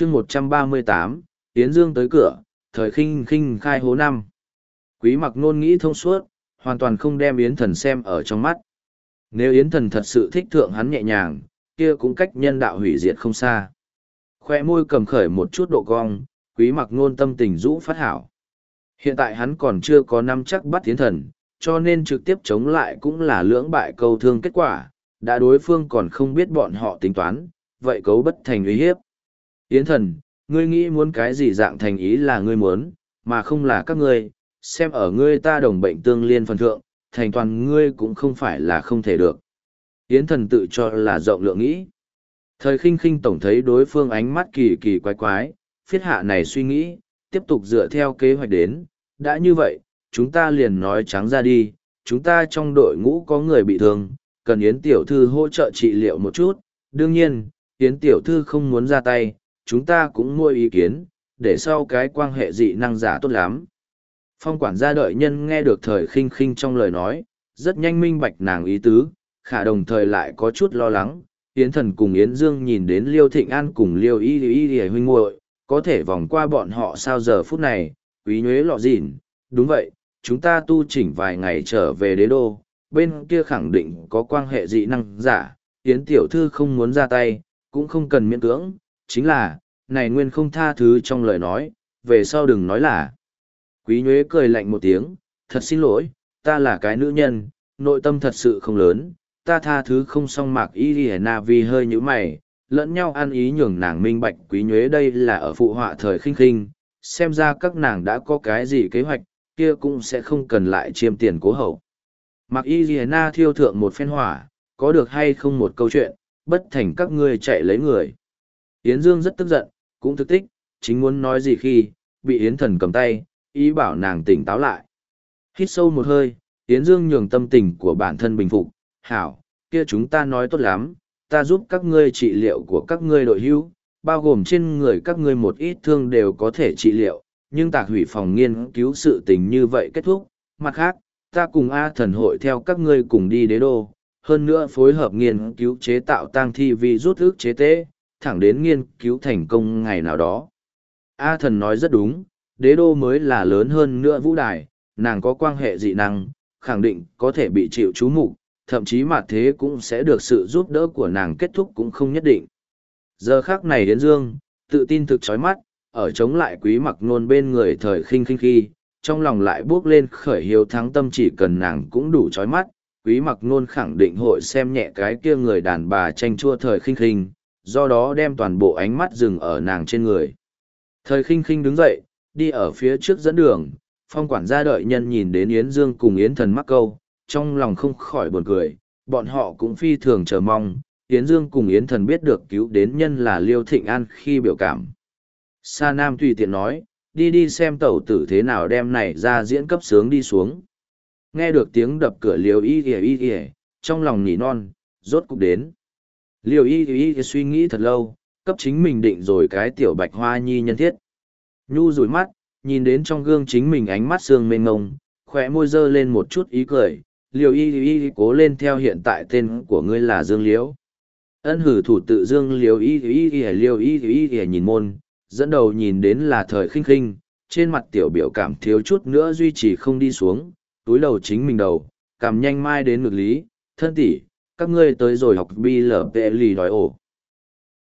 chương một trăm ba mươi tám Yến Dương tới cửa, thời khinh khinh khai hố năm. Quý mặc nôn nghĩ thông suốt, hoàn toàn không đem Yến thần xem ở trong mắt. Nếu Yến thần thật sự thích thượng hắn nhẹ nhàng, kia cũng cách nhân đạo hủy diệt không xa. Khoe môi cầm khởi một chút độ cong, quý mặc nôn tâm tình rũ phát hảo. Hiện tại hắn còn chưa có năm chắc bắt Yến thần, cho nên trực tiếp chống lại cũng là lưỡng bại câu thương kết quả, đã đối phương còn không biết bọn họ tính toán, vậy cấu bất thành uy hiếp. Yến thần, ngươi nghĩ muốn cái gì dạng thành ý là ngươi muốn, mà không là các ngươi, xem ở ngươi ta đồng bệnh tương liên phần thượng, thành toàn ngươi cũng không phải là không thể được. Yến thần tự cho là rộng lượng nghĩ. Thời khinh khinh tổng thấy đối phương ánh mắt kỳ kỳ quái quái, phiết hạ này suy nghĩ, tiếp tục dựa theo kế hoạch đến, đã như vậy, chúng ta liền nói trắng ra đi, chúng ta trong đội ngũ có người bị thương, cần Yến Tiểu Thư hỗ trợ trị liệu một chút, đương nhiên, Yến Tiểu Thư không muốn ra tay, chúng ta cũng mua ý kiến, để sau cái quan hệ dị năng giả tốt lắm. Phong quản gia đợi nhân nghe được thời khinh khinh trong lời nói, rất nhanh minh bạch nàng ý tứ, khả đồng thời lại có chút lo lắng. Yến thần cùng Yến Dương nhìn đến Liêu Thịnh An cùng Liêu Y Y Y huynh muội có thể vòng qua bọn họ sao giờ phút này, quý nhuế lọ dịn, đúng vậy, chúng ta tu chỉnh vài ngày trở về đế đô, bên kia khẳng định có quan hệ dị năng giả, Yến tiểu thư không muốn ra tay, cũng không cần miễn cưỡng, chính là, này nguyên không tha thứ trong lời nói, về sau đừng nói là. Quý nhuế cười lạnh một tiếng, thật xin lỗi, ta là cái nữ nhân, nội tâm thật sự không lớn, ta tha thứ không xong mạc y đi na vì hơi như mày, lẫn nhau ăn ý nhường nàng minh bạch quý nhuế đây là ở phụ họa thời khinh khinh, xem ra các nàng đã có cái gì kế hoạch, kia cũng sẽ không cần lại chiêm tiền cố hậu. Mạc y đi na thiêu thượng một phen hỏa, có được hay không một câu chuyện, bất thành các ngươi chạy lấy người. Yến Dương rất tức giận, cũng thức tích, chính muốn nói gì khi, bị Yến thần cầm tay, ý bảo nàng tỉnh táo lại. Hít sâu một hơi, Yến Dương nhường tâm tình của bản thân bình phục, hảo, kia chúng ta nói tốt lắm, ta giúp các ngươi trị liệu của các ngươi đội hữu, bao gồm trên người các ngươi một ít thương đều có thể trị liệu, nhưng tạc hủy phòng nghiên cứu sự tình như vậy kết thúc. Mặt khác, ta cùng A thần hội theo các ngươi cùng đi đế đô, hơn nữa phối hợp nghiên cứu chế tạo tang thi vì rút ước chế tế, thẳng đến nghiên cứu thành công ngày nào đó. A thần nói rất đúng, đế đô mới là lớn hơn nữa vũ đài, nàng có quan hệ dị năng, khẳng định có thể bị chịu chú mục thậm chí mà thế cũng sẽ được sự giúp đỡ của nàng kết thúc cũng không nhất định. Giờ khác này đến dương, tự tin thực chói mắt, ở chống lại quý mặc nôn bên người thời khinh khinh khi, trong lòng lại bước lên khởi hiếu thắng tâm chỉ cần nàng cũng đủ chói mắt, quý mặc nôn khẳng định hội xem nhẹ cái kia người đàn bà tranh chua thời khinh khinh, do đó đem toàn bộ ánh mắt dừng ở nàng trên người. Thời khinh khinh đứng dậy, đi ở phía trước dẫn đường, phong quản gia đợi nhân nhìn đến Yến Dương cùng Yến thần mắc câu, trong lòng không khỏi buồn cười, bọn họ cũng phi thường chờ mong, Yến Dương cùng Yến thần biết được cứu đến nhân là Liêu Thịnh An khi biểu cảm. Sa Nam tùy tiện nói, đi đi xem tẩu tử thế nào đem này ra diễn cấp sướng đi xuống. Nghe được tiếng đập cửa liều y y y trong lòng nỉ non, rốt cục đến. Liều y y suy nghĩ thật lâu, cấp chính mình định rồi cái tiểu bạch hoa nhi nhân thiết. Nhu rủi mắt, nhìn đến trong gương chính mình ánh mắt sương mênh ngông, khỏe môi dơ lên một chút ý cười. Liều y y cố lên theo hiện tại tên của ngươi là Dương Liễu. Ân hử thủ tự Dương Liều y y y liều y y y nhìn môn, dẫn đầu nhìn đến là thời khinh khinh, trên mặt tiểu biểu cảm thiếu chút nữa duy trì không đi xuống, túi đầu chính mình đầu, cảm nhanh mai đến ngực lý, thân tỷ, các ngươi tới rồi học bi lở vệ lì đòi ổ.